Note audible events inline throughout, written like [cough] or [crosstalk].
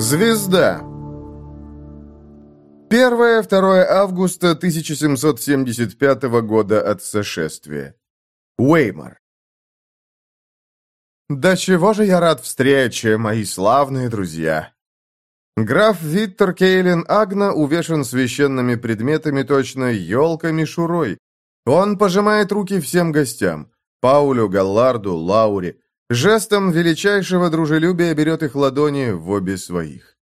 Звезда. 1-2 августа 1775 года от сошествия. Уэймор. «Да чего же я рад встрече, мои славные друзья!» Граф Виттер Кейлин Агна увешан священными предметами точно елками-шурой. Он пожимает руки всем гостям. Паулю, Галларду, Лауре. Жестом величайшего дружелюбия берет их ладони в обе своих.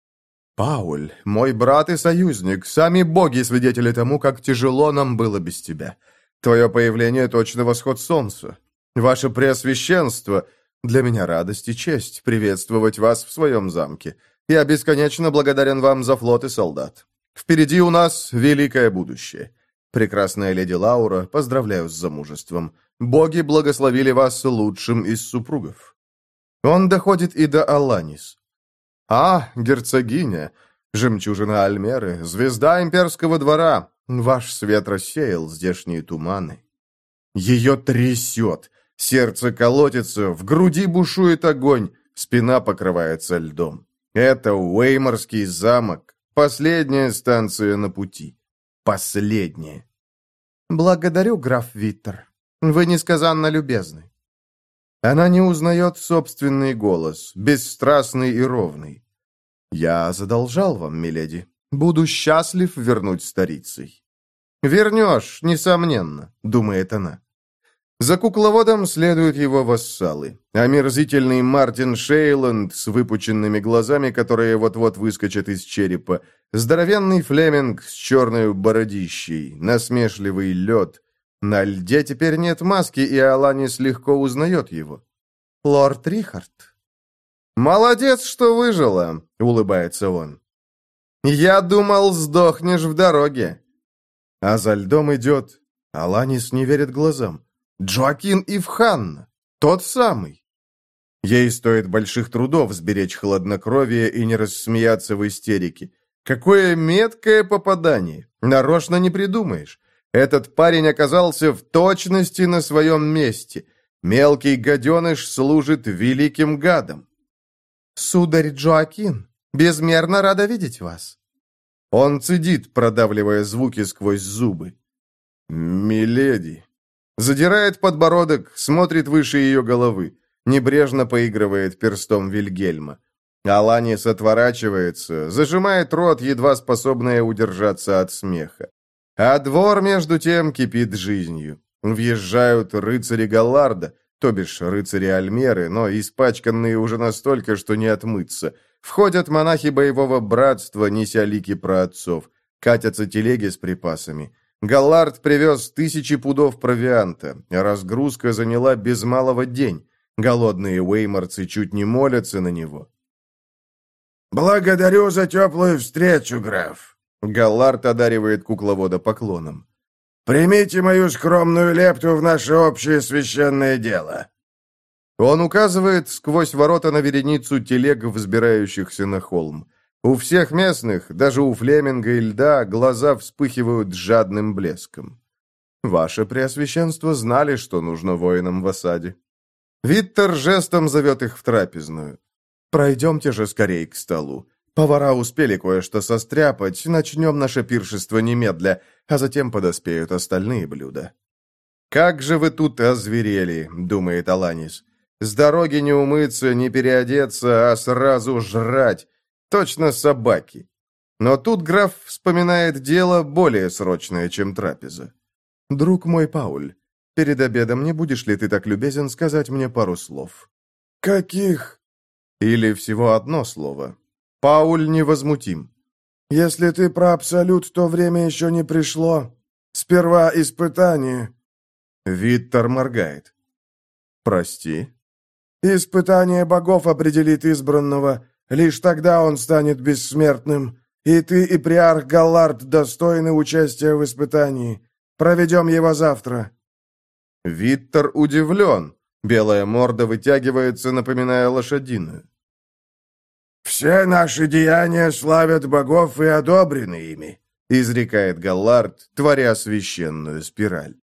«Пауль, мой брат и союзник, сами боги свидетели тому, как тяжело нам было без тебя. Твое появление точно восход солнца. Ваше Преосвященство, для меня радость и честь приветствовать вас в своем замке. Я бесконечно благодарен вам за флот и солдат. Впереди у нас великое будущее. Прекрасная леди Лаура, поздравляю с замужеством. Боги благословили вас лучшим из супругов». Он доходит и до Аланис. «А, герцогиня, жемчужина Альмеры, звезда имперского двора, ваш свет рассеял здешние туманы». Ее трясет, сердце колотится, в груди бушует огонь, спина покрывается льдом. Это Уэйморский замок, последняя станция на пути. Последняя. «Благодарю, граф Виттер. Вы несказанно любезны». Она не узнает собственный голос, бесстрастный и ровный. «Я задолжал вам, миледи. Буду счастлив вернуть старицей». «Вернешь, несомненно», — думает она. За кукловодом следуют его вассалы. Омерзительный Мартин Шейланд с выпученными глазами, которые вот-вот выскочат из черепа. Здоровенный Флеминг с черной бородищей. Насмешливый лед. На льде теперь нет маски, и Аланис легко узнает его. «Лорд Рихард». «Молодец, что выжила», — улыбается он. «Я думал, сдохнешь в дороге». А за льдом идет... Аланис не верит глазам. Джоакин Ивхан, тот самый. Ей стоит больших трудов сберечь хладнокровие и не рассмеяться в истерике. Какое меткое попадание! Нарочно не придумаешь. Этот парень оказался в точности на своем месте. Мелкий гаденыш служит великим гадом. «Сударь Джоакин, безмерно рада видеть вас». Он цедит, продавливая звуки сквозь зубы. «Миледи». Задирает подбородок, смотрит выше ее головы. Небрежно поигрывает перстом Вильгельма. Аланис отворачивается, зажимает рот, едва способная удержаться от смеха. А двор, между тем, кипит жизнью. Въезжают рыцари Галларда, то бишь рыцари Альмеры, но испачканные уже настолько, что не отмыться. Входят монахи боевого братства, неся лики праотцов. Катятся телеги с припасами. Галлард привез тысячи пудов провианта. Разгрузка заняла без малого день. Голодные уэйморцы чуть не молятся на него. «Благодарю за теплую встречу, граф!» Галлард одаривает кукловода поклоном. «Примите мою скромную лепту в наше общее священное дело!» Он указывает сквозь ворота на вереницу телег, взбирающихся на холм. У всех местных, даже у Флеминга и Льда, глаза вспыхивают жадным блеском. Ваше Преосвященство знали, что нужно воинам в осаде. Виттер жестом зовет их в трапезную. «Пройдемте же скорей к столу. Повара успели кое-что состряпать, начнем наше пиршество немедля, а затем подоспеют остальные блюда». «Как же вы тут озверели», — думает Аланис. «С дороги не умыться, не переодеться, а сразу жрать. Точно собаки. Но тут граф вспоминает дело более срочное, чем трапеза. «Друг мой Пауль, перед обедом не будешь ли ты так любезен сказать мне пару слов?» «Каких?» «Или всего одно слово. Пауль невозмутим». «Если ты про абсолют, то время еще не пришло. Сперва испытание». Виттер моргает. «Прости». «Испытание богов определит избранного. Лишь тогда он станет бессмертным. И ты, и приарх Галлард достойны участия в испытании. Проведем его завтра». Виттер удивлен. Белая морда вытягивается, напоминая лошадиную. «Все наши деяния славят богов и одобрены ими», — изрекает Галлард, творя священную спираль.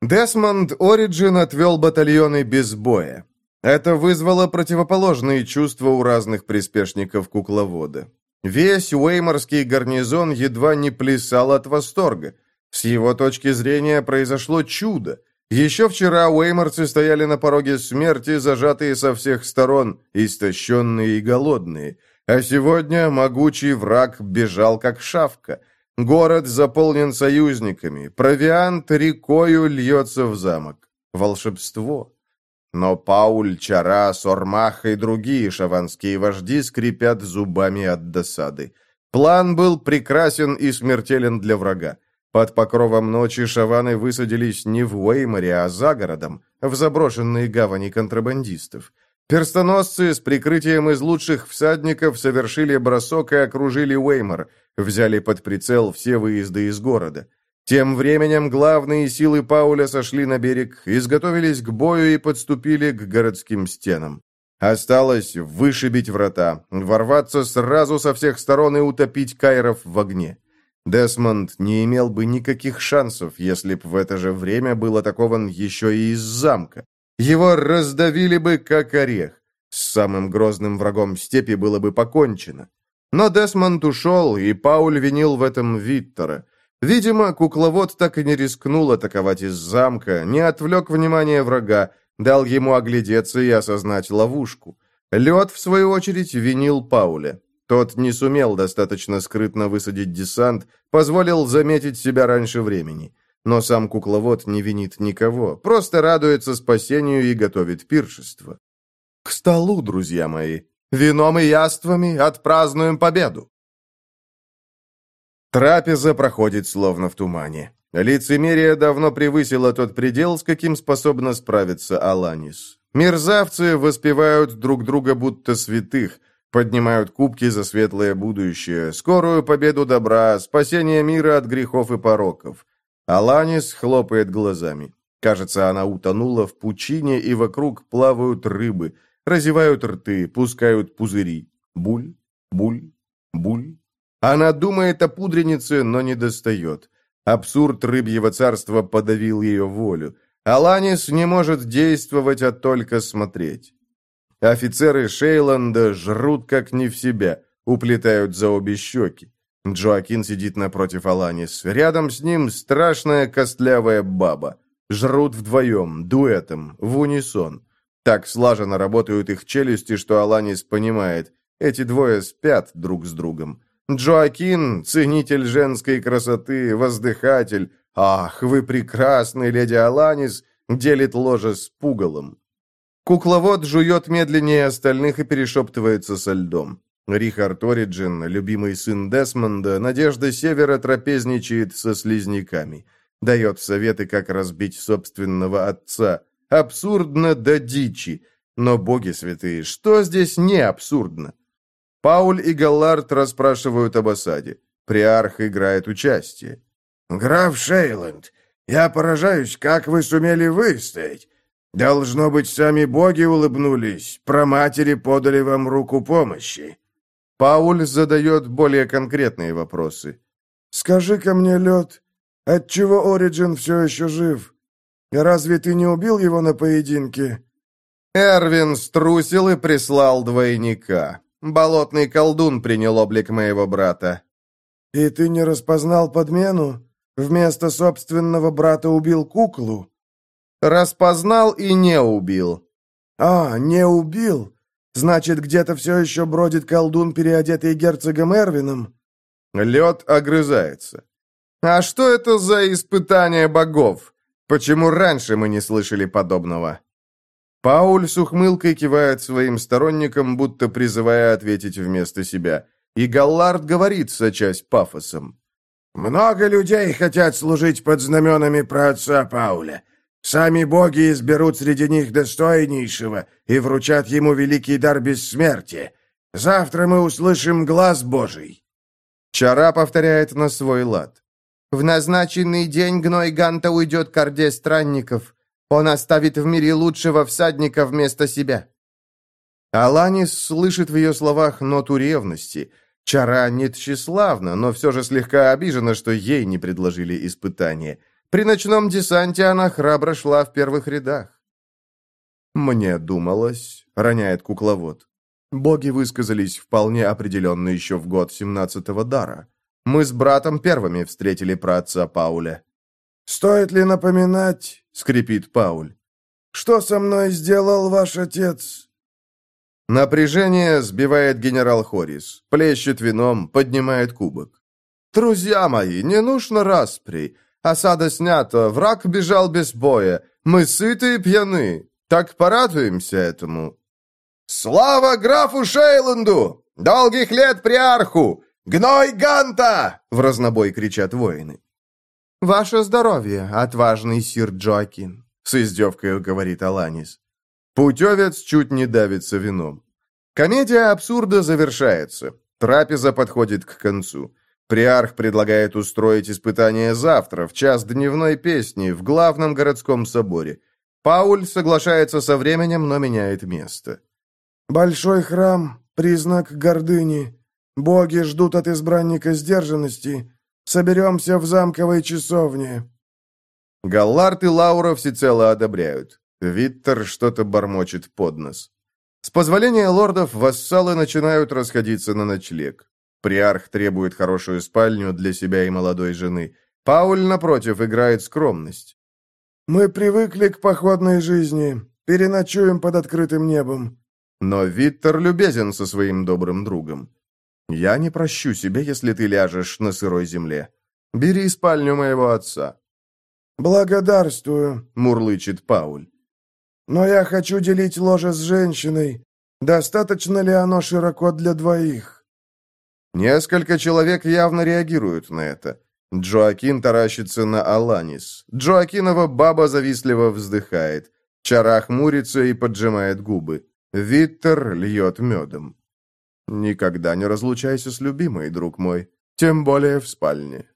Десмонд Ориджин отвел батальоны без боя. Это вызвало противоположные чувства у разных приспешников кукловода. Весь Уэйморский гарнизон едва не плясал от восторга. С его точки зрения произошло чудо. Еще вчера уэйморцы стояли на пороге смерти, зажатые со всех сторон, истощенные и голодные. А сегодня могучий враг бежал как шавка. Город заполнен союзниками, провиант рекою льется в замок. Волшебство. Но Пауль, Чара, Сормах и другие шаванские вожди скрипят зубами от досады. План был прекрасен и смертелен для врага. Под покровом ночи шаваны высадились не в Уэйморе, а за городом, в заброшенные гавани контрабандистов. Перстоносцы с прикрытием из лучших всадников совершили бросок и окружили Уэймор, взяли под прицел все выезды из города. Тем временем главные силы Пауля сошли на берег, изготовились к бою и подступили к городским стенам. Осталось вышибить врата, ворваться сразу со всех сторон и утопить кайров в огне. Десмонд не имел бы никаких шансов, если б в это же время был атакован еще и из замка. Его раздавили бы, как орех. С самым грозным врагом степи было бы покончено. Но Десмонд ушел, и Пауль винил в этом Виттора. Видимо, кукловод так и не рискнул атаковать из замка, не отвлек внимание врага, дал ему оглядеться и осознать ловушку. Лед, в свою очередь, винил Пауля. Тот не сумел достаточно скрытно высадить десант, позволил заметить себя раньше времени. Но сам кукловод не винит никого, просто радуется спасению и готовит пиршество. К столу, друзья мои. Вином и яствами отпразднуем победу. Трапеза проходит словно в тумане. Лицемерие давно превысило тот предел, с каким способна справиться Аланис. Мерзавцы воспевают друг друга будто святых, поднимают кубки за светлое будущее, скорую победу добра, спасение мира от грехов и пороков. Аланис хлопает глазами. Кажется, она утонула в пучине, и вокруг плавают рыбы, разевают рты, пускают пузыри. Буль, буль, буль. Она думает о пудренице, но не достает. Абсурд рыбьего царства подавил ее волю. Аланис не может действовать, а только смотреть. Офицеры Шейланда жрут как не в себя, уплетают за обе щеки. Джоакин сидит напротив Аланис. Рядом с ним страшная костлявая баба. Жрут вдвоем, дуэтом, в унисон. Так слаженно работают их челюсти, что Аланис понимает, эти двое спят друг с другом. Джоакин, ценитель женской красоты, воздыхатель. Ах, вы прекрасный, леди Аланис, делит ложе с пугалом. Кукловод жует медленнее остальных и перешептывается со льдом. Рихард Ориджин, любимый сын Десмонда, Надежда Севера трапезничает со слизняками. Дает советы, как разбить собственного отца. Абсурдно до дичи. Но, боги святые, что здесь не абсурдно? Пауль и Галлард расспрашивают об осаде. Приарх играет участие. «Граф Шейланд, я поражаюсь, как вы сумели выстоять. Должно быть, сами боги улыбнулись, про матери подали вам руку помощи». Пауль задает более конкретные вопросы. «Скажи-ка мне, Лед, отчего Ориджин все еще жив? Разве ты не убил его на поединке?» Эрвин струсил и прислал двойника. Болотный колдун принял облик моего брата. «И ты не распознал подмену? Вместо собственного брата убил куклу?» «Распознал и не убил». «А, не убил? Значит, где-то все еще бродит колдун, переодетый герцогом Эрвином?» Лед огрызается. «А что это за испытание богов? Почему раньше мы не слышали подобного?» Пауль с ухмылкой кивает своим сторонникам, будто призывая ответить вместо себя. И Галлард говорит, сочась пафосом. «Много людей хотят служить под знаменами праотца Пауля. Сами боги изберут среди них достойнейшего и вручат ему великий дар бессмертия. Завтра мы услышим глаз Божий». Чара повторяет на свой лад. «В назначенный день гной Ганта уйдет к орде странников». Он оставит в мире лучшего всадника вместо себя». Аланис слышит в ее словах ноту ревности. Чара не тщеславна, но все же слегка обижена, что ей не предложили испытание. При ночном десанте она храбро шла в первых рядах. «Мне думалось», — роняет кукловод. Боги высказались вполне определенно еще в год семнадцатого дара. Мы с братом первыми встретили праотца Пауля. «Стоит ли напоминать?» — скрипит Пауль. «Что со мной сделал ваш отец?» Напряжение сбивает генерал Хорис, плещет вином, поднимает кубок. «Друзья мои, не нужно распри. Осада снята, враг бежал без боя. Мы сыты и пьяны. Так порадуемся этому». «Слава графу Шейланду! Долгих лет приарху! Гной Ганта!» — в разнобой кричат воины. «Ваше здоровье, отважный сир Джоакин», — с издевкой говорит Аланис. Путевец чуть не давится вином. Комедия абсурда завершается. Трапеза подходит к концу. Приарх предлагает устроить испытание завтра, в час дневной песни, в главном городском соборе. Пауль соглашается со временем, но меняет место. «Большой храм — признак гордыни. Боги ждут от избранника сдержанности. Соберемся в замковой часовне». Галлард и Лаура всецело одобряют. Виттер что-то бормочет под нос. С позволения лордов, вассалы начинают расходиться на ночлег. Приарх требует хорошую спальню для себя и молодой жены. Пауль, напротив, играет скромность. «Мы привыкли к походной жизни. Переночуем под открытым небом». Но Виттер любезен со своим добрым другом. «Я не прощу себе, если ты ляжешь на сырой земле. Бери спальню моего отца». «Благодарствую», — мурлычет Пауль. Но я хочу делить ложе с женщиной. Достаточно ли оно широко для двоих?» Несколько человек явно реагируют на это. Джоакин таращится на Аланис. Джоакинова баба завистливо вздыхает. Чара хмурится и поджимает губы. Виттер льет медом. «Никогда не разлучайся с любимой, друг мой, тем более в спальне».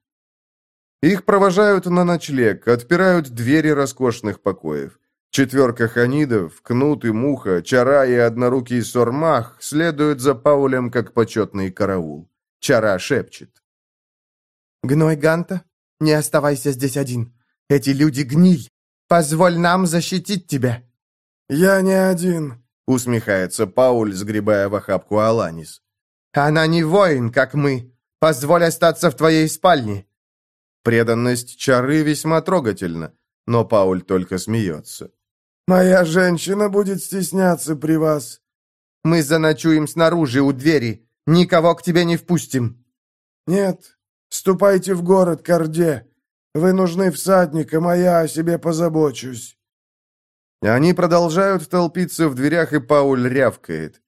Их провожают на ночлег, отпирают двери роскошных покоев. Четверка ханидов, Кнут и Муха, Чара и однорукий Сормах следуют за Паулем как почетный караул. Чара шепчет. «Гной Ганта, не оставайся здесь один. Эти люди гниль. Позволь нам защитить тебя». «Я не один», — усмехается Пауль, сгребая в охапку Аланис. «Она не воин, как мы. Позволь остаться в твоей спальне». Преданность Чары весьма трогательна, но Пауль только смеется. «Моя женщина будет стесняться при вас». «Мы заночуем снаружи, у двери. Никого к тебе не впустим». «Нет, ступайте в город, Корде. Вы нужны всадникам, а я о себе позабочусь». Они продолжают толпиться в дверях, и Пауль рявкает.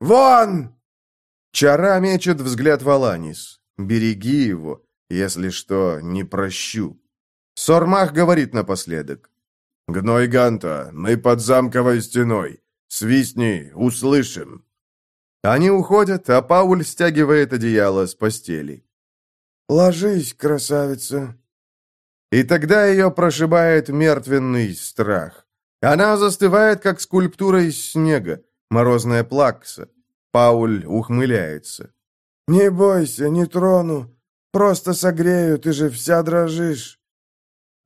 «Вон!» Чара мечет взгляд в Аланис. «Береги его, если что, не прощу». Сормах говорит напоследок. «Гной Ганта, мы под замковой стеной. Свистни, услышим». Они уходят, а Пауль стягивает одеяло с постели. «Ложись, красавица». И тогда ее прошибает мертвенный страх. Она застывает, как скульптура из снега, морозная плакса. Пауль ухмыляется. «Не бойся, не трону. Просто согрею, ты же вся дрожишь».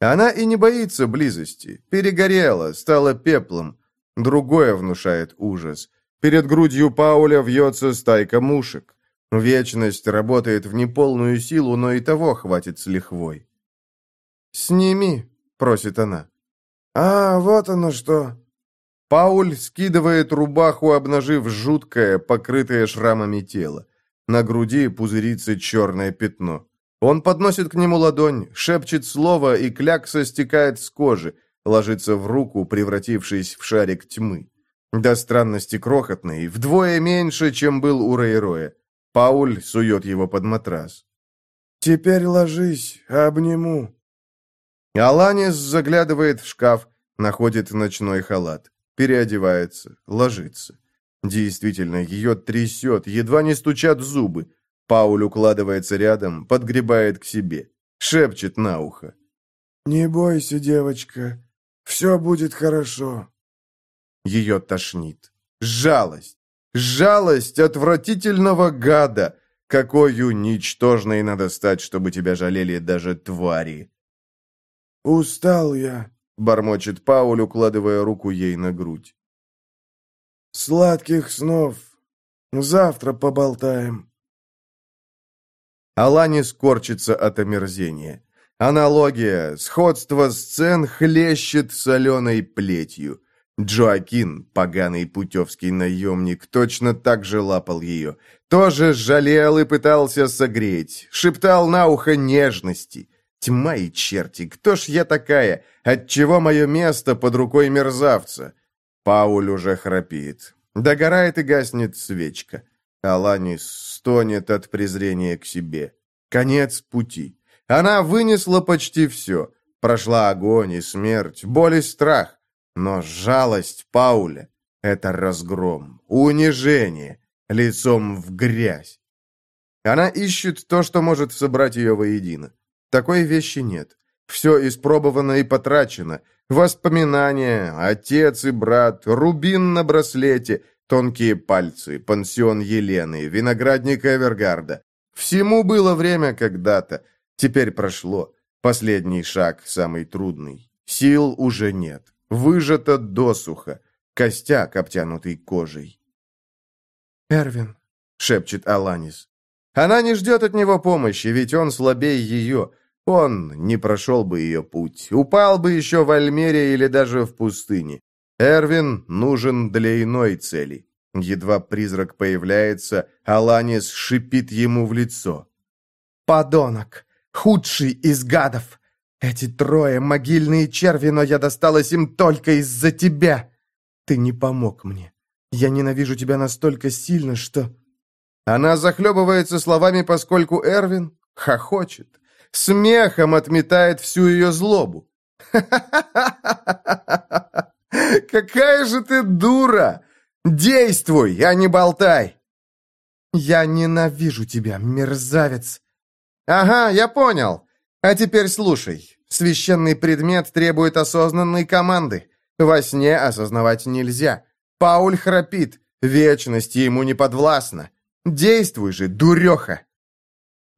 Она и не боится близости. Перегорела, стала пеплом. Другое внушает ужас. Перед грудью Пауля вьется стайка мушек. Вечность работает в неполную силу, но и того хватит с лихвой. «Сними», — просит она. «А, вот оно что!» Пауль скидывает рубаху, обнажив жуткое, покрытое шрамами тело. На груди пузырится черное пятно. Он подносит к нему ладонь, шепчет слово, и клякса стекает с кожи, ложится в руку, превратившись в шарик тьмы. До странности крохотный, вдвое меньше, чем был у Рейроя. Пауль сует его под матрас. «Теперь ложись, обниму». Аланис заглядывает в шкаф, находит ночной халат, переодевается, ложится. Действительно, ее трясет, едва не стучат зубы. Пауль укладывается рядом, подгребает к себе, шепчет на ухо. «Не бойся, девочка, все будет хорошо». Ее тошнит. Жалость. Жалость отвратительного гада. Какою ничтожной надо стать, чтобы тебя жалели даже твари. «Устал я», — бормочет Пауль, укладывая руку ей на грудь. Сладких снов. Завтра поболтаем. Аланис корчится от омерзения. Аналогия, сходство сцен хлещет соленой плетью. Джоакин, поганый путевский наемник, точно так же лапал ее. Тоже жалел и пытался согреть. Шептал на ухо нежности. Тьма и черти, кто ж я такая? Отчего мое место под рукой мерзавца? Пауль уже храпит. Догорает и гаснет свечка. Аланис стонет от презрения к себе. Конец пути. Она вынесла почти все. Прошла огонь и смерть, боль и страх. Но жалость Пауля — это разгром, унижение, лицом в грязь. Она ищет то, что может собрать ее воедино. Такой вещи нет. Все испробовано и потрачено. Воспоминания, отец и брат, рубин на браслете, тонкие пальцы, пансион Елены, виноградник Эвергарда. Всему было время когда-то. Теперь прошло. Последний шаг, самый трудный. Сил уже нет. Выжато досуха. Костяк, обтянутый кожей. «Эрвин», — шепчет Аланис. Она не ждет от него помощи, ведь он слабее ее. Он не прошел бы ее путь, упал бы еще в Альмере или даже в пустыне. Эрвин нужен для иной цели. Едва призрак появляется, Аланис шипит ему в лицо. «Подонок! Худший из гадов! Эти трое могильные черви, но я досталась им только из-за тебя! Ты не помог мне. Я ненавижу тебя настолько сильно, что...» Она захлебывается словами, поскольку Эрвин хохочет. Смехом отметает всю ее злобу. [laughs] Какая же ты дура! Действуй, а не болтай!» «Я ненавижу тебя, мерзавец!» «Ага, я понял. А теперь слушай. Священный предмет требует осознанной команды. Во сне осознавать нельзя. Пауль храпит. Вечность ему не подвластна. Действуй же, дуреха!»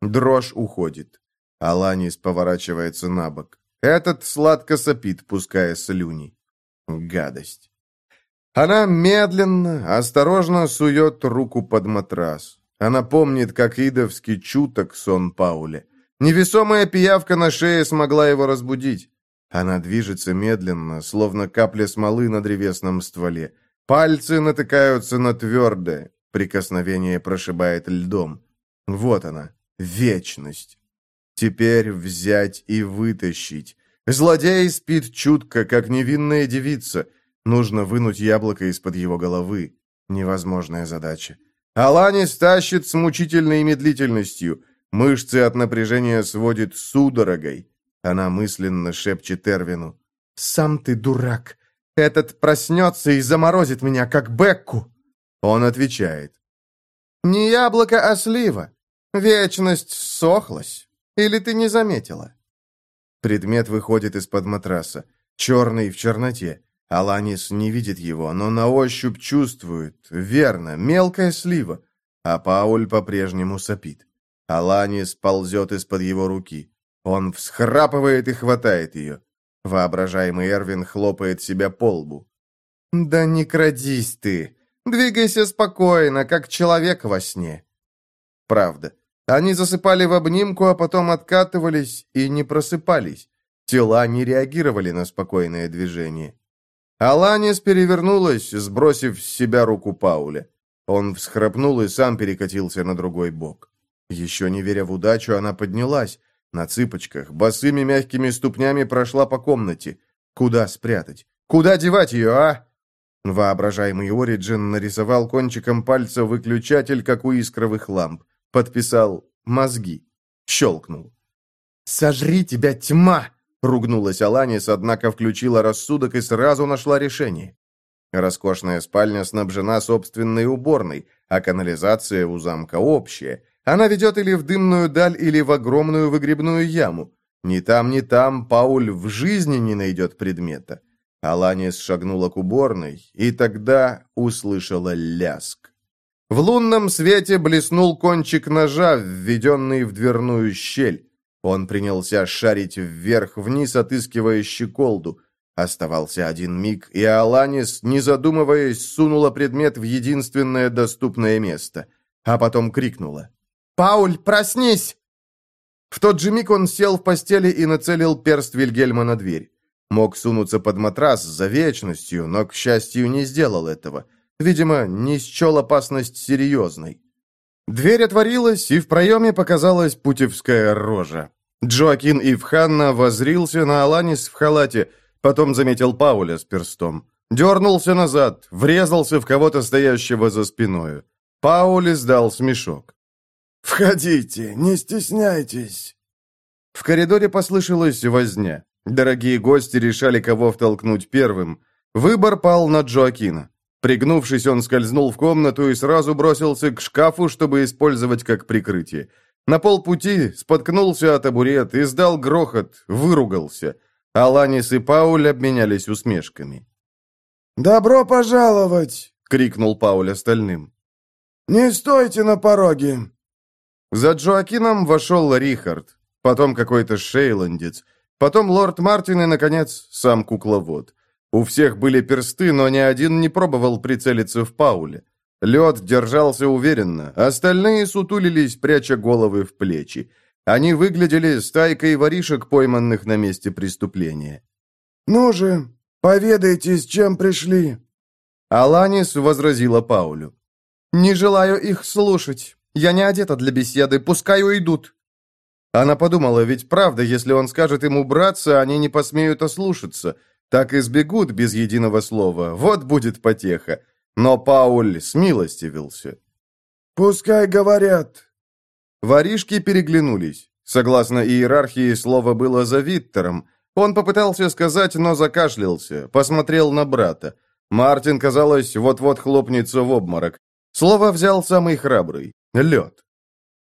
Дрожь уходит. Аланис поворачивается на бок. Этот сладко сопит, пуская слюни. Гадость. Она медленно, осторожно сует руку под матрас. Она помнит, как идовский чуток сон Пауля. Невесомая пиявка на шее смогла его разбудить. Она движется медленно, словно капля смолы на древесном стволе. Пальцы натыкаются на твердое. Прикосновение прошибает льдом. Вот она, вечность. Теперь взять и вытащить. Злодей спит чутко, как невинная девица — Нужно вынуть яблоко из-под его головы. Невозможная задача. Аланис тащит с мучительной медлительностью. Мышцы от напряжения сводит судорогой. Она мысленно шепчет Эрвину. «Сам ты дурак. Этот проснется и заморозит меня, как Бекку». Он отвечает. «Не яблоко, а слива. Вечность сохлась. Или ты не заметила?» Предмет выходит из-под матраса. Черный в черноте. Аланис не видит его, но на ощупь чувствует. Верно, мелкая слива. А Пауль по-прежнему сопит. Аланис ползет из-под его руки. Он всхрапывает и хватает ее. Воображаемый Эрвин хлопает себя по лбу. «Да не крадись ты! Двигайся спокойно, как человек во сне!» Правда. Они засыпали в обнимку, а потом откатывались и не просыпались. Тела не реагировали на спокойное движение. Аланис перевернулась, сбросив с себя руку Пауля. Он всхрапнул и сам перекатился на другой бок. Еще не веря в удачу, она поднялась. На цыпочках, босыми мягкими ступнями прошла по комнате. Куда спрятать? Куда девать ее, а? Воображаемый Ориджин нарисовал кончиком пальца выключатель, как у искровых ламп. Подписал «мозги». Щелкнул. «Сожри тебя, тьма!» Ругнулась Аланис, однако включила рассудок и сразу нашла решение. Роскошная спальня снабжена собственной уборной, а канализация у замка общая. Она ведет или в дымную даль, или в огромную выгребную яму. Ни там, ни там Пауль в жизни не найдет предмета. Аланис шагнула к уборной, и тогда услышала ляск. В лунном свете блеснул кончик ножа, введенный в дверную щель. Он принялся шарить вверх-вниз, отыскивая щеколду. Оставался один миг, и Аланис, не задумываясь, сунула предмет в единственное доступное место, а потом крикнула. «Пауль, проснись!» В тот же миг он сел в постели и нацелил перст Вильгельма на дверь. Мог сунуться под матрас за вечностью, но, к счастью, не сделал этого. Видимо, не счел опасность серьезной. Дверь отворилась, и в проеме показалась путевская рожа. Джоакин Ивханна возрился на Аланис в халате, Потом заметил Пауля с перстом. Дернулся назад, врезался в кого-то стоящего за спиною. Пауль издал смешок. «Входите, не стесняйтесь». В коридоре послышалась возня. Дорогие гости решали, кого втолкнуть первым. Выбор пал на Джоакина. Пригнувшись, он скользнул в комнату и сразу бросился к шкафу, чтобы использовать как прикрытие. На полпути споткнулся о табурет, издал грохот, выругался – Аланис и Пауль обменялись усмешками. «Добро пожаловать!» — крикнул Пауль остальным. «Не стойте на пороге!» За Джоакином вошел Рихард, потом какой-то шейландец, потом лорд Мартин и, наконец, сам кукловод. У всех были персты, но ни один не пробовал прицелиться в Пауле. Лед держался уверенно, остальные сутулились, пряча головы в плечи. Они выглядели стайкой воришек, пойманных на месте преступления. «Ну же, поведайте, с чем пришли!» Аланис возразила Паулю. «Не желаю их слушать. Я не одета для беседы, пускай уйдут». Она подумала, ведь правда, если он скажет им убраться, они не посмеют ослушаться. Так и сбегут без единого слова. Вот будет потеха. Но Пауль смилостивился. «Пускай говорят. Воришки переглянулись. Согласно иерархии, слово было за Виттером. Он попытался сказать, но закашлялся, посмотрел на брата. Мартин, казалось, вот-вот хлопнется в обморок. Слово взял самый храбрый — лед.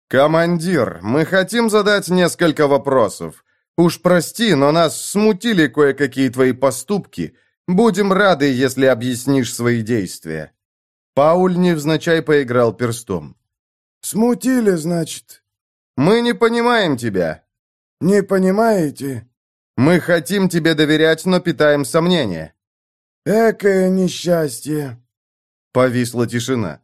«Командир, мы хотим задать несколько вопросов. Уж прости, но нас смутили кое-какие твои поступки. Будем рады, если объяснишь свои действия». Пауль невзначай поиграл перстом. «Смутили, значит?» «Мы не понимаем тебя». «Не понимаете?» «Мы хотим тебе доверять, но питаем сомнения». «Экое несчастье!» Повисла тишина.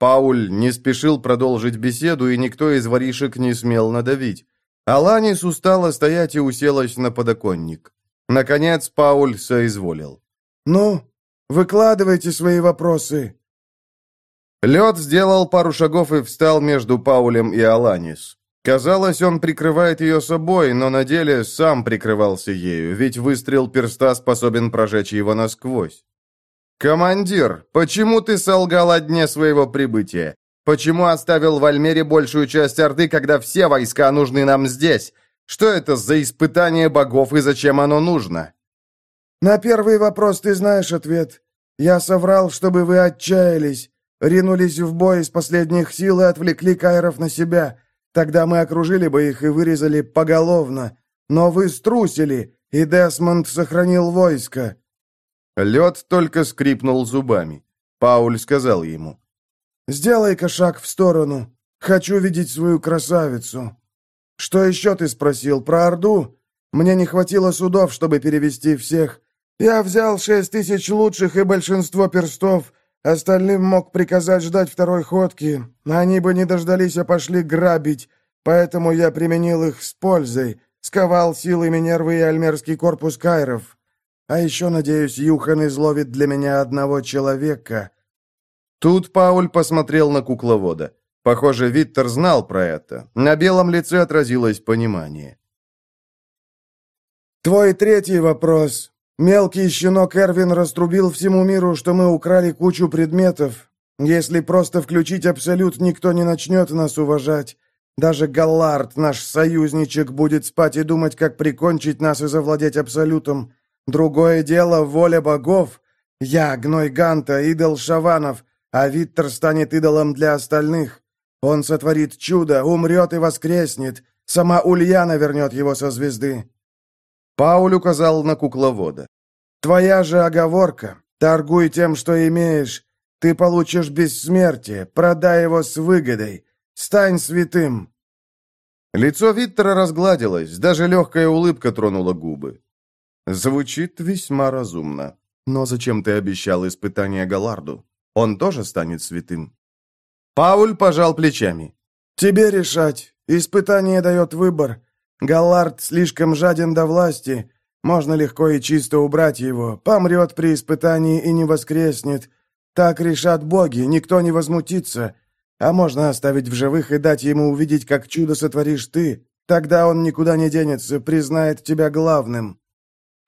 Пауль не спешил продолжить беседу, и никто из воришек не смел надавить. Аланис устала стоять и уселась на подоконник. Наконец Пауль соизволил. «Ну, выкладывайте свои вопросы». Лед сделал пару шагов и встал между Паулем и Аланис. Казалось, он прикрывает ее собой, но на деле сам прикрывался ею, ведь выстрел перста способен прожечь его насквозь. «Командир, почему ты солгал о дне своего прибытия? Почему оставил в Альмере большую часть Орды, когда все войска нужны нам здесь? Что это за испытание богов и зачем оно нужно?» «На первый вопрос ты знаешь ответ. Я соврал, чтобы вы отчаялись. Ринулись в бой из последних сил и отвлекли кайров на себя. Тогда мы окружили бы их и вырезали поголовно. Но вы струсили, и Десмонд сохранил войско». Лед только скрипнул зубами. Пауль сказал ему. «Сделай-ка шаг в сторону. Хочу видеть свою красавицу». «Что еще ты спросил? Про Орду? Мне не хватило судов, чтобы перевести всех. Я взял шесть тысяч лучших и большинство перстов, Остальным мог приказать ждать второй ходки. Они бы не дождались, а пошли грабить. Поэтому я применил их с пользой. Сковал силами нервы и альмерский корпус кайров. А еще, надеюсь, Юхан изловит для меня одного человека». Тут Пауль посмотрел на кукловода. Похоже, Виттер знал про это. На белом лице отразилось понимание. «Твой третий вопрос. Мелкий щенок Эрвин раструбил всему миру, что мы украли кучу предметов. Если просто включить Абсолют, никто не начнет нас уважать. Даже Галлард, наш союзничек, будет спать и думать, как прикончить нас и завладеть Абсолютом. Другое дело — воля богов. Я, Гной Ганта, идол Шаванов, а Виттер станет идолом для остальных. Он сотворит чудо, умрет и воскреснет. Сама Ульяна вернет его со звезды. Пауль указал на кукловода. «Твоя же оговорка. Торгуй тем, что имеешь. Ты получишь бессмертие. Продай его с выгодой. Стань святым». Лицо Виттера разгладилось, даже легкая улыбка тронула губы. Звучит весьма разумно. Но зачем ты обещал испытание Галарду? Он тоже станет святым. Пауль пожал плечами. «Тебе решать. Испытание дает выбор. Галлард слишком жаден до власти. Можно легко и чисто убрать его. Помрет при испытании и не воскреснет. Так решат боги, никто не возмутится. А можно оставить в живых и дать ему увидеть, как чудо сотворишь ты. Тогда он никуда не денется, признает тебя главным».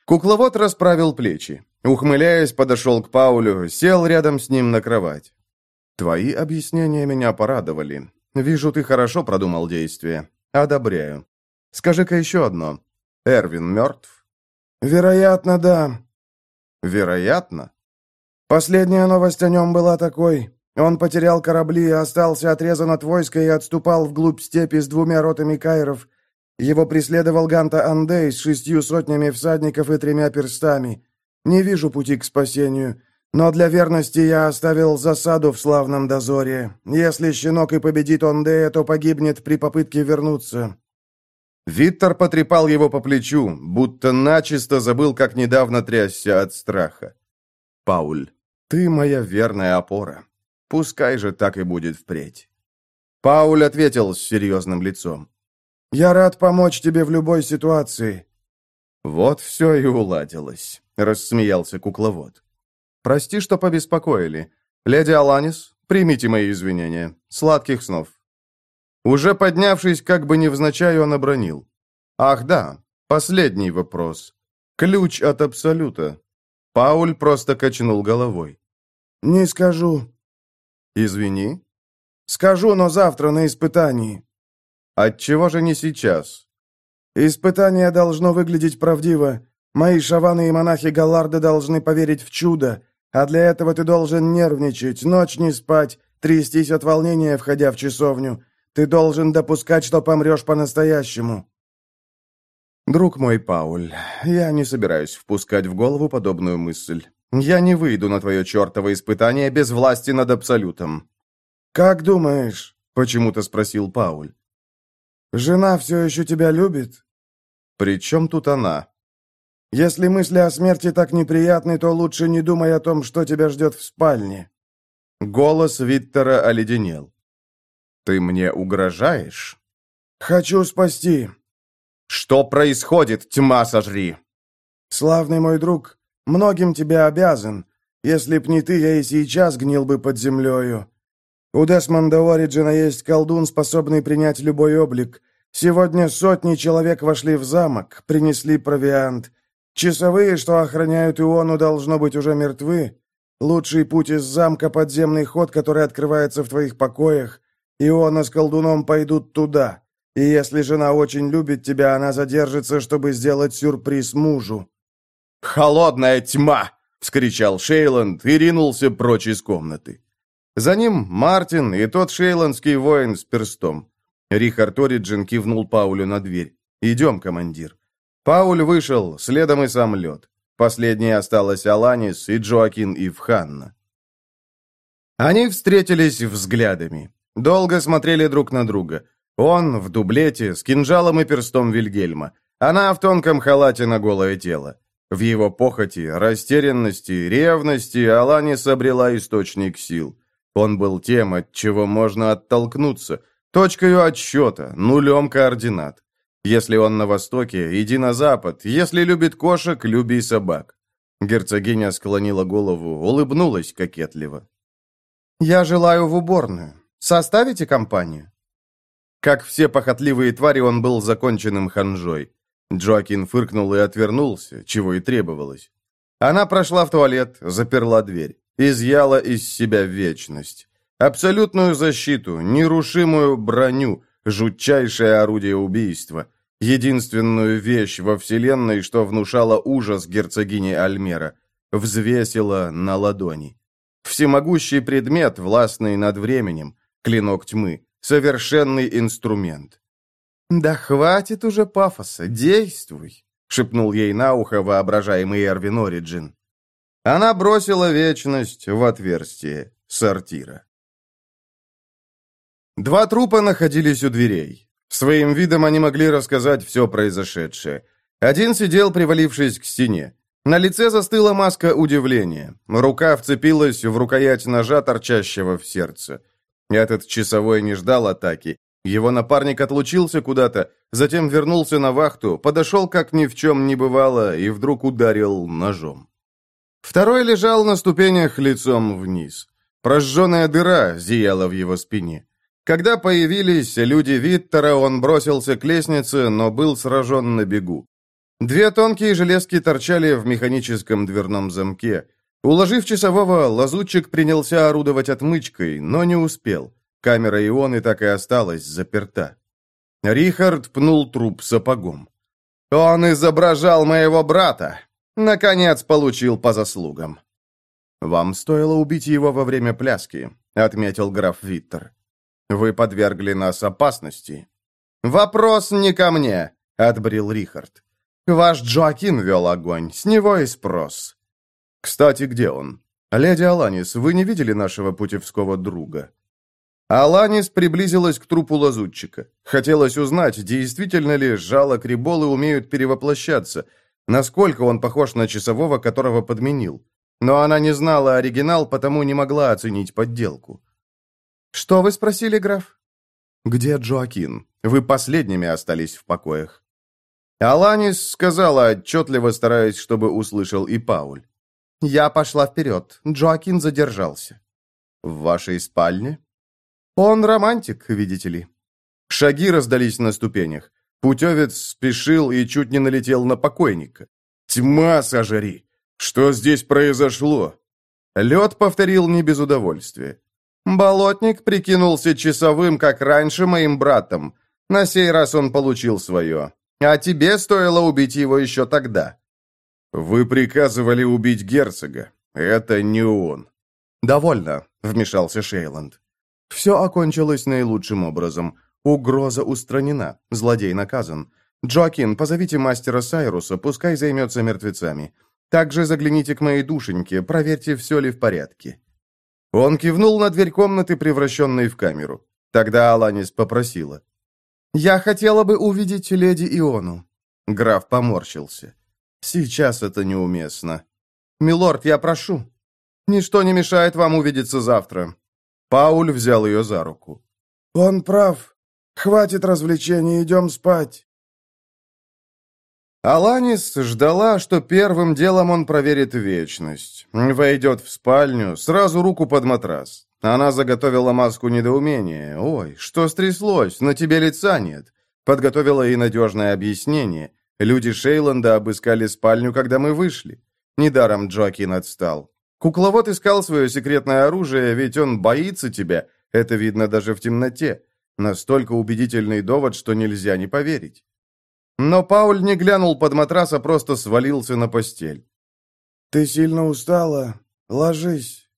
Кукловод расправил плечи. Ухмыляясь, подошел к Паулю, сел рядом с ним на кровать. «Твои объяснения меня порадовали. Вижу, ты хорошо продумал действие. Одобряю. Скажи-ка еще одно. Эрвин мертв?» «Вероятно, да». «Вероятно?» «Последняя новость о нем была такой. Он потерял корабли, остался отрезан от войска и отступал вглубь степи с двумя ротами кайров. Его преследовал Ганта Андей с шестью сотнями всадников и тремя перстами. Не вижу пути к спасению, но для верности я оставил засаду в славном дозоре. Если щенок и победит Ондея, то погибнет при попытке вернуться. Виттер потрепал его по плечу, будто начисто забыл, как недавно трясся от страха. «Пауль, ты моя верная опора. Пускай же так и будет впредь». Пауль ответил с серьезным лицом. «Я рад помочь тебе в любой ситуации». «Вот все и уладилось», — рассмеялся кукловод. «Прости, что побеспокоили. Леди Аланис, примите мои извинения. Сладких снов». Уже поднявшись, как бы невзначай, он обронил. «Ах да, последний вопрос. Ключ от Абсолюта». Пауль просто качнул головой. «Не скажу». «Извини». «Скажу, но завтра на испытании». «Отчего же не сейчас?» «Испытание должно выглядеть правдиво. Мои шаваны и монахи Галларда должны поверить в чудо, а для этого ты должен нервничать, ночь не спать, трястись от волнения, входя в часовню. Ты должен допускать, что помрешь по-настоящему». «Друг мой Пауль, я не собираюсь впускать в голову подобную мысль. Я не выйду на твое чертово испытание без власти над Абсолютом». «Как думаешь?» — почему-то спросил Пауль. «Жена все еще тебя любит?» «При чем тут она?» «Если мысли о смерти так неприятны, то лучше не думай о том, что тебя ждет в спальне». Голос Виттера оледенел. «Ты мне угрожаешь?» «Хочу спасти». «Что происходит, тьма сожри?» «Славный мой друг, многим тебе обязан. Если б не ты, я и сейчас гнил бы под землею. У Десмонда Ориджина есть колдун, способный принять любой облик. Сегодня сотни человек вошли в замок, принесли провиант. Часовые, что охраняют Иону, должно быть уже мертвы. Лучший путь из замка — подземный ход, который открывается в твоих покоях. Иона с колдуном пойдут туда. И если жена очень любит тебя, она задержится, чтобы сделать сюрприз мужу». «Холодная тьма!» — вскричал Шейланд и ринулся прочь из комнаты. За ним Мартин и тот шейландский воин с перстом. Рихард Ориджин кивнул Паулю на дверь. «Идем, командир». Пауль вышел, следом и сам лед. Последней осталась Аланис и Джоакин Ивханна. Они встретились взглядами. Долго смотрели друг на друга. Он в дублете, с кинжалом и перстом Вильгельма. Она в тонком халате на голое тело. В его похоти, растерянности, ревности Аланис обрела источник сил. Он был тем, от чего можно оттолкнуться, точкой отсчета, нулем координат. Если он на востоке, иди на запад, если любит кошек, люби собак. Герцогиня склонила голову, улыбнулась кокетливо. «Я желаю в уборную. Составите компанию?» Как все похотливые твари, он был законченным ханжой. Джоакин фыркнул и отвернулся, чего и требовалось. Она прошла в туалет, заперла дверь, изъяла из себя вечность. Абсолютную защиту, нерушимую броню, жутчайшее орудие убийства. Единственную вещь во Вселенной, что внушала ужас герцогине Альмера. Взвесила на ладони. Всемогущий предмет, властный над временем, клинок тьмы, совершенный инструмент. «Да хватит уже пафоса, действуй!» — шепнул ей на ухо воображаемый Эрвин Ориджин. Она бросила вечность в отверстие сортира. Два трупа находились у дверей. Своим видом они могли рассказать все произошедшее. Один сидел, привалившись к стене. На лице застыла маска удивления. Рука вцепилась в рукоять ножа, торчащего в сердце. Этот часовой не ждал атаки. Его напарник отлучился куда-то, затем вернулся на вахту, подошел, как ни в чем не бывало, и вдруг ударил ножом. Второй лежал на ступенях лицом вниз. Прожженная дыра зияла в его спине. Когда появились люди Виттера, он бросился к лестнице, но был сражен на бегу. Две тонкие железки торчали в механическом дверном замке. Уложив часового, лазутчик принялся орудовать отмычкой, но не успел. Камера Ионы так и осталась заперта. Рихард пнул труп сапогом. «Он изображал моего брата! Наконец получил по заслугам!» «Вам стоило убить его во время пляски», — отметил граф Виттер. «Вы подвергли нас опасности». «Вопрос не ко мне», — отбрил Рихард. «Ваш Джоакин вел огонь, с него и спрос». «Кстати, где он? Леди Аланис, вы не видели нашего путевского друга?» Аланис приблизилась к трупу лазутчика. Хотелось узнать, действительно ли жало криболы умеют перевоплощаться, насколько он похож на часового, которого подменил. Но она не знала оригинал, потому не могла оценить подделку. «Что вы спросили, граф?» «Где Джоакин? Вы последними остались в покоях». Аланис сказала, отчетливо стараясь, чтобы услышал и Пауль. «Я пошла вперед. Джоакин задержался». «В вашей спальне?» «Он романтик, видите ли». Шаги раздались на ступенях. Путевец спешил и чуть не налетел на покойника. «Тьма сожри! Что здесь произошло?» Лед повторил не без удовольствия. Болотник прикинулся часовым, как раньше, моим братом. На сей раз он получил свое. А тебе стоило убить его еще тогда. Вы приказывали убить герцога. Это не он. Довольно, вмешался Шейланд. Все окончилось наилучшим образом. Угроза устранена, злодей наказан. Джоакин, позовите мастера Сайруса, пускай займется мертвецами. Также загляните к моей душеньке, проверьте, все ли в порядке». Он кивнул на дверь комнаты, превращенной в камеру. Тогда Аланис попросила. «Я хотела бы увидеть леди Иону». Граф поморщился. «Сейчас это неуместно. Милорд, я прошу. Ничто не мешает вам увидеться завтра». Пауль взял ее за руку. «Он прав. Хватит развлечений, идем спать». Аланис ждала, что первым делом он проверит вечность. Войдет в спальню, сразу руку под матрас. Она заготовила маску недоумения. «Ой, что стряслось? На тебе лица нет». Подготовила и надежное объяснение. Люди Шейланда обыскали спальню, когда мы вышли. Недаром Джоакин отстал. Кукловод искал свое секретное оружие, ведь он боится тебя. Это видно даже в темноте. Настолько убедительный довод, что нельзя не поверить. Но Пауль не глянул под матрас, а просто свалился на постель. «Ты сильно устала? Ложись».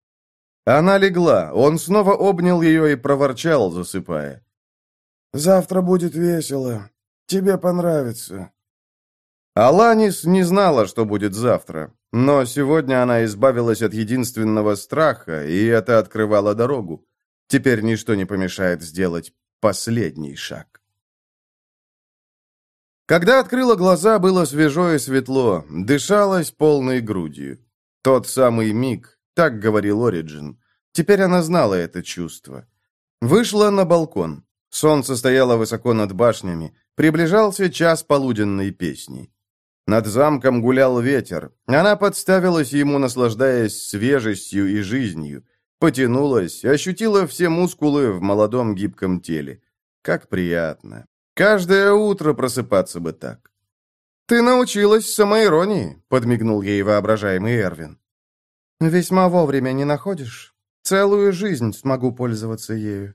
Она легла, он снова обнял ее и проворчал, засыпая. «Завтра будет весело. Тебе понравится». Аланис не знала, что будет завтра, но сегодня она избавилась от единственного страха, и это открывало дорогу. Теперь ничто не помешает сделать последний шаг. Когда открыла глаза, было свежо и светло, дышалось полной грудью. Тот самый миг, так говорил Ориджин. Теперь она знала это чувство. Вышла на балкон. Солнце стояло высоко над башнями. Приближался час полуденной песни. Над замком гулял ветер. Она подставилась ему, наслаждаясь свежестью и жизнью. Потянулась, ощутила все мускулы в молодом гибком теле. Как приятно. Каждое утро просыпаться бы так. «Ты научилась самоиронии», — подмигнул ей воображаемый Эрвин. «Весьма вовремя не находишь? Целую жизнь смогу пользоваться ею».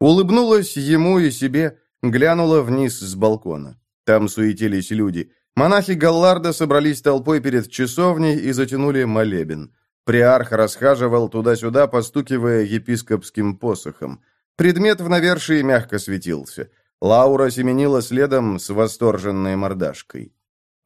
Улыбнулась ему и себе, глянула вниз с балкона. Там суетились люди. Монахи Галларда собрались толпой перед часовней и затянули молебен. Приарх расхаживал туда-сюда, постукивая епископским посохом. Предмет в навершии мягко светился — Лаура семенила следом с восторженной мордашкой.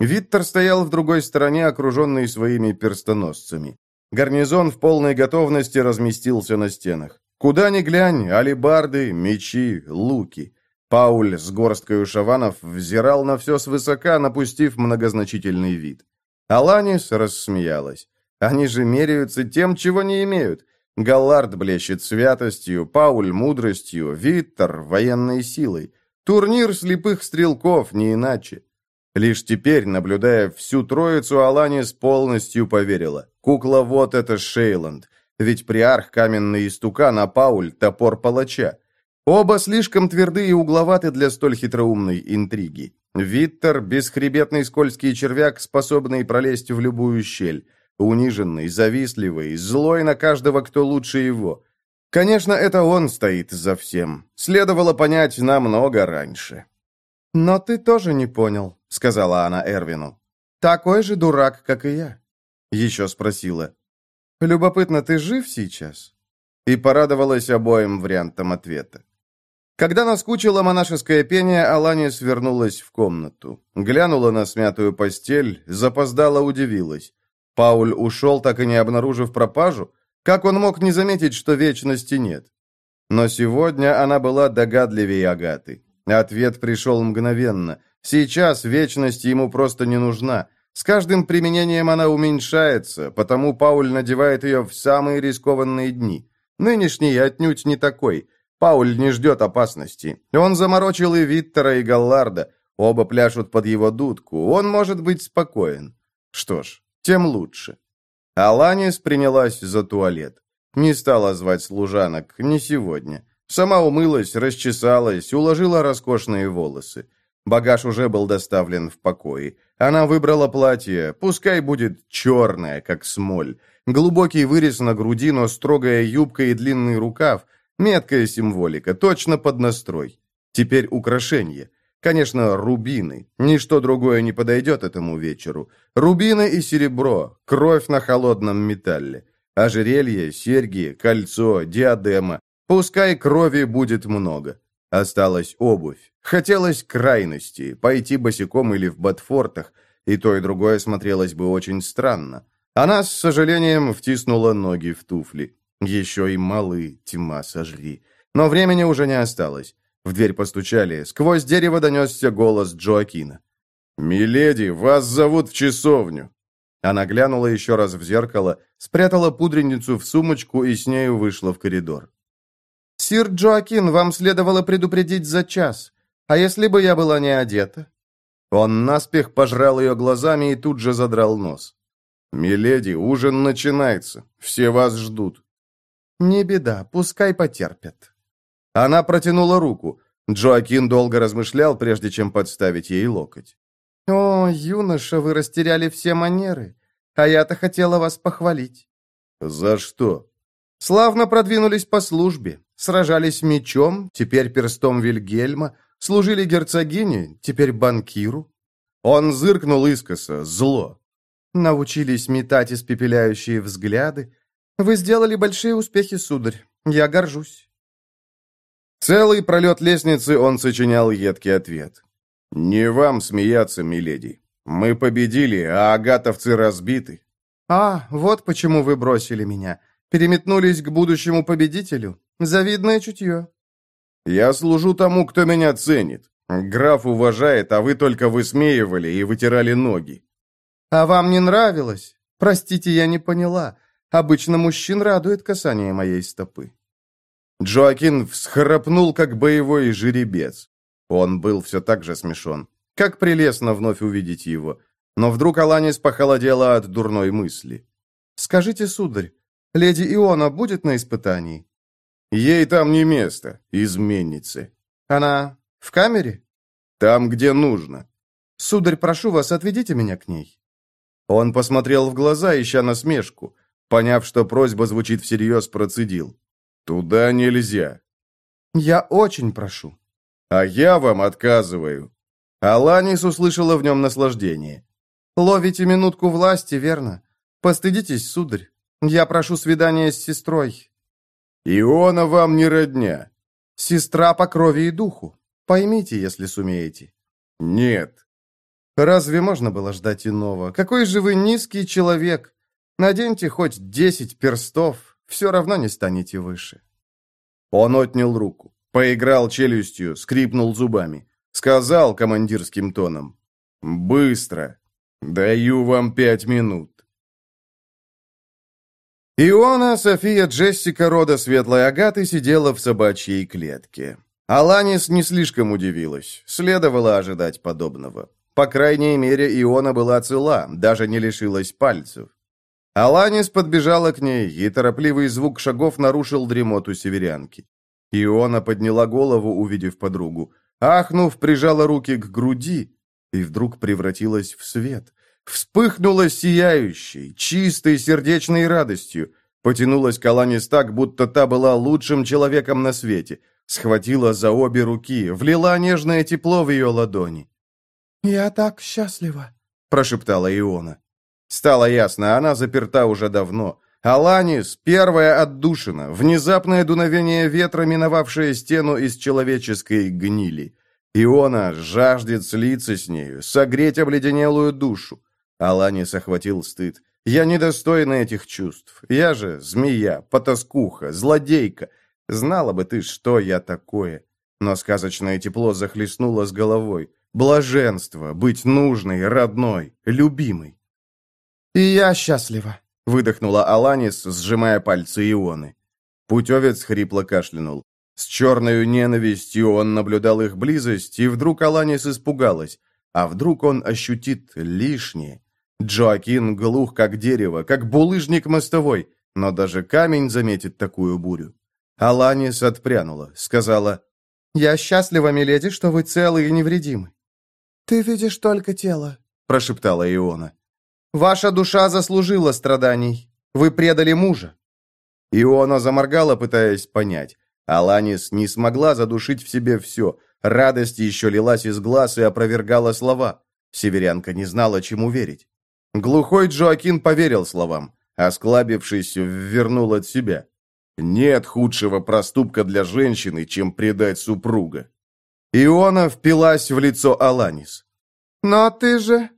Виттер стоял в другой стороне, окруженный своими перстоносцами. Гарнизон в полной готовности разместился на стенах. Куда ни глянь, алибарды, мечи, луки. Пауль с горсткой шаванов взирал на все свысока, напустив многозначительный вид. Аланис рассмеялась. Они же меряются тем, чего не имеют. Галлард блещет святостью, Пауль — мудростью, Виттер — военной силой. Турнир слепых стрелков, не иначе. Лишь теперь, наблюдая всю троицу, Аланис полностью поверила. Кукла вот это Шейланд. Ведь приарх каменный истукан, а Пауль — топор палача. Оба слишком тверды и угловаты для столь хитроумной интриги. Виттер — бесхребетный скользкий червяк, способный пролезть в любую щель. Униженный, завистливый, злой на каждого, кто лучше его. Конечно, это он стоит за всем. Следовало понять намного раньше. «Но ты тоже не понял», — сказала она Эрвину. «Такой же дурак, как и я». Еще спросила. «Любопытно, ты жив сейчас?» И порадовалась обоим вариантам ответа. Когда наскучило монашеское пение, Алания свернулась в комнату. Глянула на смятую постель, запоздала, удивилась. Пауль ушел, так и не обнаружив пропажу? Как он мог не заметить, что вечности нет? Но сегодня она была догадливее Агаты. Ответ пришел мгновенно. Сейчас вечность ему просто не нужна. С каждым применением она уменьшается, потому Пауль надевает ее в самые рискованные дни. Нынешний отнюдь не такой – Пауль не ждет опасности. Он заморочил и Виттера, и Галларда. Оба пляшут под его дудку. Он может быть спокоен. Что ж, тем лучше. Аланис принялась за туалет. Не стала звать служанок, не сегодня. Сама умылась, расчесалась, уложила роскошные волосы. Багаж уже был доставлен в покое. Она выбрала платье, пускай будет черное, как смоль. Глубокий вырез на груди, но строгая юбка и длинный рукав. Меткая символика, точно под настрой. Теперь украшения. Конечно, рубины. Ничто другое не подойдет этому вечеру. Рубины и серебро, кровь на холодном металле. Ожерелье, серьги, кольцо, диадема. Пускай крови будет много. Осталась обувь. Хотелось крайности, пойти босиком или в ботфортах, и то и другое смотрелось бы очень странно. Она с сожалением втиснула ноги в туфли. Еще и малы, тьма сожри. Но времени уже не осталось. В дверь постучали. Сквозь дерево донесся голос Джоакина. «Миледи, вас зовут в часовню». Она глянула еще раз в зеркало, спрятала пудреницу в сумочку и с нею вышла в коридор. «Сир Джоакин, вам следовало предупредить за час. А если бы я была не одета?» Он наспех пожрал ее глазами и тут же задрал нос. «Миледи, ужин начинается. Все вас ждут». «Не беда, пускай потерпят». Она протянула руку. Джоакин долго размышлял, прежде чем подставить ей локоть. «О, юноша, вы растеряли все манеры, а я-то хотела вас похвалить». «За что?» «Славно продвинулись по службе, сражались мечом, теперь перстом Вильгельма, служили герцогине, теперь банкиру». Он зыркнул искоса, зло. Научились метать испепеляющие взгляды, «Вы сделали большие успехи, сударь. Я горжусь». Целый пролет лестницы он сочинял едкий ответ. «Не вам смеяться, миледи. Мы победили, а агатовцы разбиты». «А, вот почему вы бросили меня. Переметнулись к будущему победителю. Завидное чутье». «Я служу тому, кто меня ценит. Граф уважает, а вы только высмеивали и вытирали ноги». «А вам не нравилось? Простите, я не поняла. Обычно мужчин радует касание моей стопы». Джоакин всхрапнул, как боевой жеребец. Он был все так же смешон. Как прелестно вновь увидеть его. Но вдруг Аланис похолодела от дурной мысли. «Скажите, сударь, леди Иона будет на испытании?» «Ей там не место, изменницы». «Она в камере?» «Там, где нужно». «Сударь, прошу вас, отведите меня к ней». Он посмотрел в глаза, ища насмешку. Поняв, что просьба звучит всерьез, процедил. «Туда нельзя». «Я очень прошу». «А я вам отказываю». Аланис услышала в нем наслаждение. «Ловите минутку власти, верно? Постыдитесь, сударь. Я прошу свидания с сестрой». «Иона вам не родня». «Сестра по крови и духу. Поймите, если сумеете». «Нет». «Разве можно было ждать иного? Какой же вы низкий человек! Наденьте хоть десять перстов, все равно не станете выше». Он отнял руку. Поиграл челюстью, скрипнул зубами. Сказал командирским тоном. «Быстро. Даю вам пять минут». Иона София Джессика рода Светлой Агаты сидела в собачьей клетке. Аланис не слишком удивилась. Следовало ожидать подобного. По крайней мере, Иона была цела, даже не лишилась пальцев. Аланис подбежала к ней, и торопливый звук шагов нарушил дремоту северянки. Иона подняла голову, увидев подругу. Ахнув, прижала руки к груди и вдруг превратилась в свет. Вспыхнула сияющей, чистой сердечной радостью. Потянулась к Аланис так, будто та была лучшим человеком на свете. Схватила за обе руки, влила нежное тепло в ее ладони. «Я так счастлива», — прошептала Иона. Стало ясно, она заперта уже давно. Аланис — первая отдушина, внезапное дуновение ветра, миновавшее стену из человеческой гнили. Иона жаждет слиться с нею, согреть обледенелую душу. Аланис охватил стыд. «Я недостойна этих чувств. Я же змея, потаскуха, злодейка. Знала бы ты, что я такое». Но сказочное тепло захлестнуло с головой. Блаженство, быть нужной, родной, любимой. «И я счастлива», — выдохнула Аланис, сжимая пальцы Ионы. Путевец хрипло кашлянул. С черной ненавистью он наблюдал их близость, и вдруг Аланис испугалась. А вдруг он ощутит лишнее? Джоакин глух, как дерево, как булыжник мостовой, но даже камень заметит такую бурю. Аланис отпрянула, сказала, «Я счастлива, миледи, что вы целы и невредимы». «Ты видишь только тело», — прошептала Иона. «Ваша душа заслужила страданий. Вы предали мужа». Иона заморгала, пытаясь понять. Аланис не смогла задушить в себе все. Радость еще лилась из глаз и опровергала слова. Северянка не знала, чему верить. Глухой Джоакин поверил словам, осклабившись, вернул от себя. Нет худшего проступка для женщины, чем предать супруга. Иона впилась в лицо Аланис. «Но ты же...»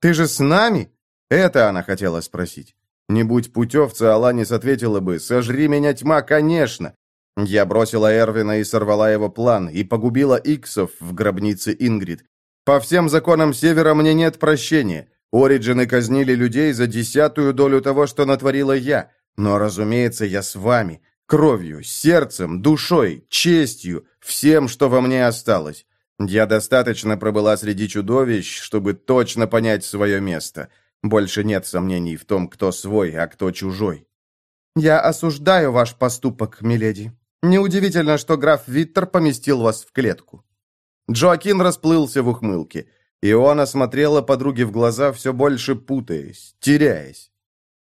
«Ты же с нами?» Это она хотела спросить. Не будь путевца, Аланис ответила бы, «Сожри меня, тьма, конечно!» Я бросила Эрвина и сорвала его план, и погубила Иксов в гробнице Ингрид. По всем законам Севера мне нет прощения. Ориджины казнили людей за десятую долю того, что натворила я. Но, разумеется, я с вами. Кровью, сердцем, душой, честью, всем, что во мне осталось. Я достаточно пробыла среди чудовищ, чтобы точно понять свое место. Больше нет сомнений в том, кто свой, а кто чужой. Я осуждаю ваш поступок, миледи. Неудивительно, что граф Виттер поместил вас в клетку. Джоакин расплылся в ухмылке. Иона смотрела подруге в глаза, все больше путаясь, теряясь.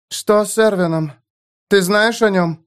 «Что с Эрвином? Ты знаешь о нем?»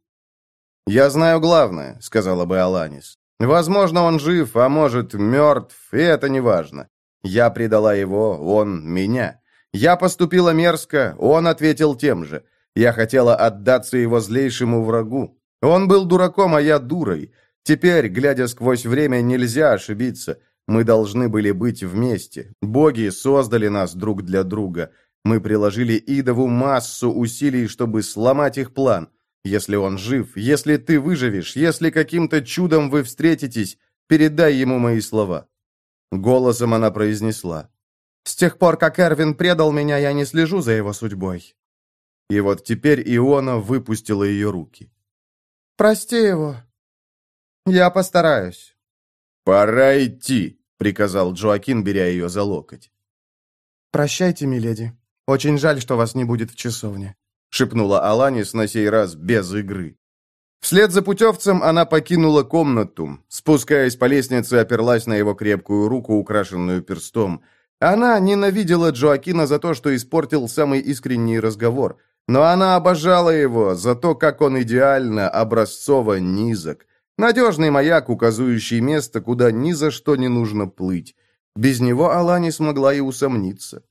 «Я знаю главное», — сказала бы Аланис. «Возможно, он жив, а может, мертв, и это не важно. Я предала его, он меня. Я поступила мерзко, он ответил тем же. Я хотела отдаться его злейшему врагу. Он был дураком, а я дурой. Теперь, глядя сквозь время, нельзя ошибиться. Мы должны были быть вместе. Боги создали нас друг для друга. Мы приложили Идову массу усилий, чтобы сломать их план. Если он жив, если ты выживешь, если каким-то чудом вы встретитесь, передай ему мои слова». Голосом она произнесла. «С тех пор, как Эрвин предал меня, я не слежу за его судьбой». И вот теперь Иона выпустила ее руки. «Прости его. Я постараюсь». «Пора идти», — приказал Джоакин, беря ее за локоть. «Прощайте, миледи. Очень жаль, что вас не будет в часовне», — шепнула Аланис на сей раз без игры. Вслед за путевцем она покинула комнату. Спускаясь по лестнице, оперлась на его крепкую руку, украшенную перстом. Она ненавидела Джоакина за то, что испортил самый искренний разговор. Но она обожала его за то, как он идеально, образцово низок. Надежный маяк, указывающий место, куда ни за что не нужно плыть. Без него Алла не смогла и усомниться.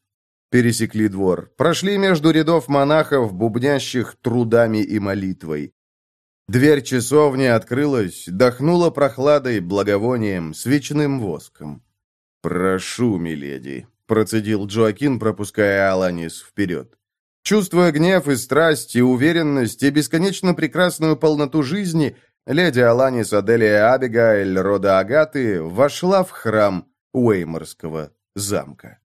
Пересекли двор, прошли между рядов монахов, бубнящих трудами и молитвой. Дверь часовни открылась, дохнула прохладой, благовонием, свечным воском. «Прошу, миледи», — процедил Джоакин, пропуская Аланис вперед. Чувствуя гнев и страсть, и уверенность, и бесконечно прекрасную полноту жизни, леди Аланис Аделия Абигайль рода Агаты вошла в храм Уэйморского замка.